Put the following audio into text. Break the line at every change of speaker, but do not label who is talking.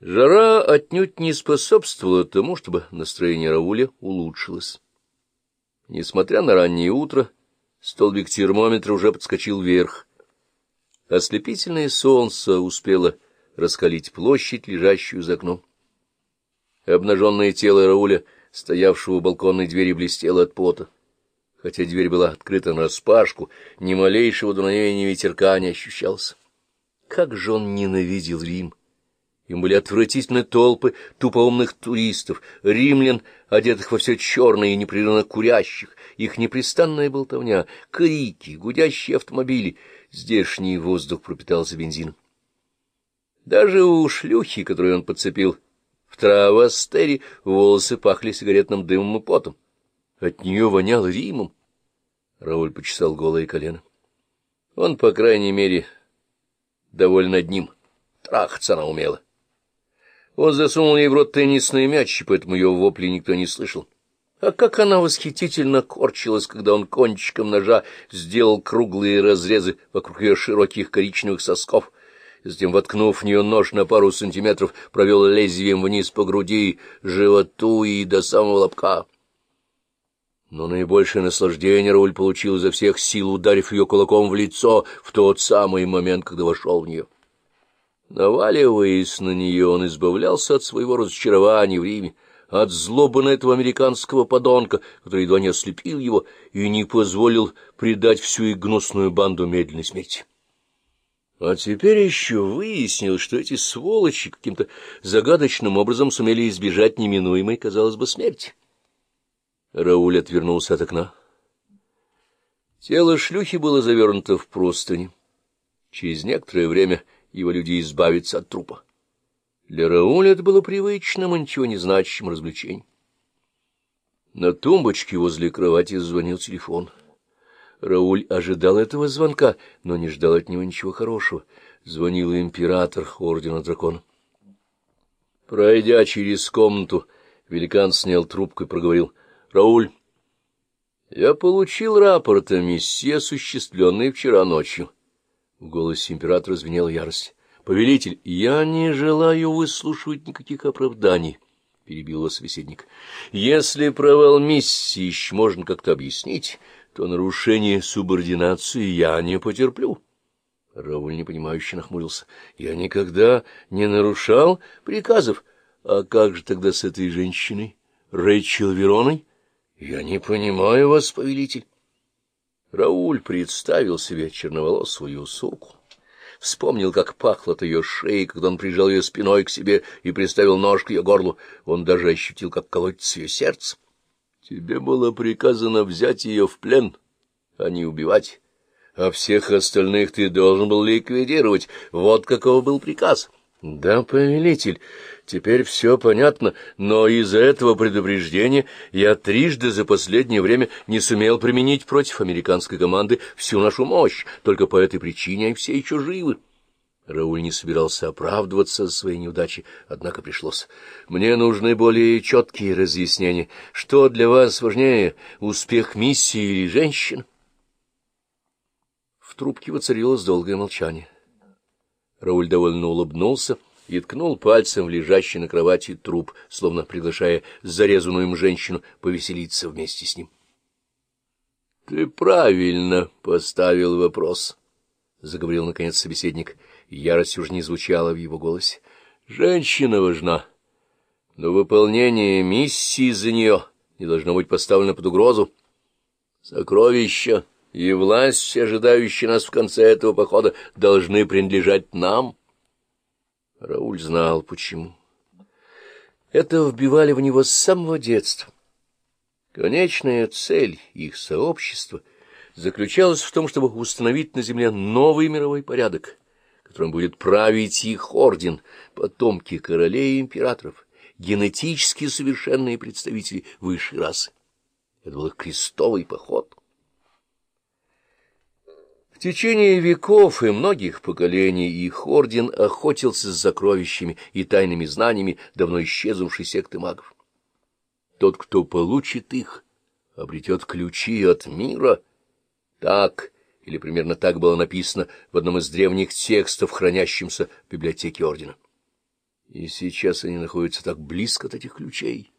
Жара отнюдь не способствовала тому, чтобы настроение Рауля улучшилось. Несмотря на раннее утро, столбик термометра уже подскочил вверх. Ослепительное солнце успело раскалить площадь, лежащую за окном. Обнаженное тело Рауля, стоявшего у балконной двери, блестело от пота. Хотя дверь была открыта нараспашку, ни малейшего дуновения ветерка не ощущалось. Как же он ненавидел Рим! Им были отвратительны толпы тупоумных туристов, римлян, одетых во все черное и непрерывно курящих, их непрестанная болтовня, крики, гудящие автомобили. Здешний воздух пропитался бензином. Даже у шлюхи, которую он подцепил в травостере, волосы пахли сигаретным дымом и потом. От нее вонял Римом. Рауль почесал голое колено. Он, по крайней мере, доволен одним. Трахаться она умела. Он засунул ей в рот теннисный мяч, поэтому ее вопли никто не слышал. А как она восхитительно корчилась, когда он кончиком ножа сделал круглые разрезы вокруг ее широких коричневых сосков, затем, воткнув в нее нож на пару сантиметров, провел лезвием вниз по груди, животу и до самого лобка. Но наибольшее наслаждение Рауль получил изо всех сил, ударив ее кулаком в лицо в тот самый момент, когда вошел в нее. Наваливаясь на нее, он избавлялся от своего разочарования в Риме, от злобы на этого американского подонка, который едва не ослепил его и не позволил предать всю их гнусную банду медленной смерти. А теперь еще выяснилось, что эти сволочи каким-то загадочным образом сумели избежать неминуемой, казалось бы, смерти. Рауль отвернулся от окна. Тело шлюхи было завернуто в простыни. Через некоторое время его люди избавятся от трупа. Для Рауля это было привычным и ничего не значащим развлечением. На тумбочке возле кровати звонил телефон. Рауль ожидал этого звонка, но не ждал от него ничего хорошего. Звонил император Ордена Дракона. Пройдя через комнату, великан снял трубку и проговорил. — Рауль, я получил рапорт о миссии, осуществленной вчера ночью. В голосе императора звенела ярость. — Повелитель, я не желаю выслушивать никаких оправданий, — перебил его собеседник. — Если провал миссии еще можно как-то объяснить, то нарушение субординации я не потерплю. Рауль непонимающе нахмурился. — Я никогда не нарушал приказов. А как же тогда с этой женщиной, Рэйчел Вероной? — Я не понимаю вас, повелитель. Рауль представил себе черноволосую суку. Вспомнил, как пахло от ее шеи, когда он прижал ее спиной к себе и приставил нож к ее горлу. Он даже ощутил, как колотится ее сердце. Тебе было приказано взять ее в плен, а не убивать. А всех остальных ты должен был ликвидировать. Вот каков был приказ. Да, повелитель, теперь все понятно, но из-за этого предупреждения я трижды за последнее время не сумел применить против американской команды всю нашу мощь, только по этой причине они все еще живы. Рауль не собирался оправдываться за свои неудачи, однако пришлось. Мне нужны более четкие разъяснения. Что для вас важнее, успех миссии или женщин? В трубке воцарилось долгое молчание. Рауль довольно улыбнулся и ткнул пальцем в лежащий на кровати труп, словно приглашая зарезанную им женщину повеселиться вместе с ним. — Ты правильно поставил вопрос, — заговорил наконец собеседник. Ярость уже не звучала в его голосе. — Женщина важна, но выполнение миссии за нее не должно быть поставлено под угрозу. Сокровища и власть, ожидающие нас в конце этого похода, должны принадлежать нам. Рауль знал, почему. Это вбивали в него с самого детства. Конечная цель их сообщества заключалась в том, чтобы установить на земле новый мировой порядок, которым будет править их орден, потомки королей и императоров, генетически совершенные представители высшей расы. Это был крестовый поход. В течение веков и многих поколений их орден охотился с сокровищами и тайными знаниями давно исчезнувшей секты магов. Тот, кто получит их, обретет ключи от мира. Так, или примерно так было написано в одном из древних текстов, хранящемся в библиотеке ордена. И сейчас они находятся так близко от этих ключей.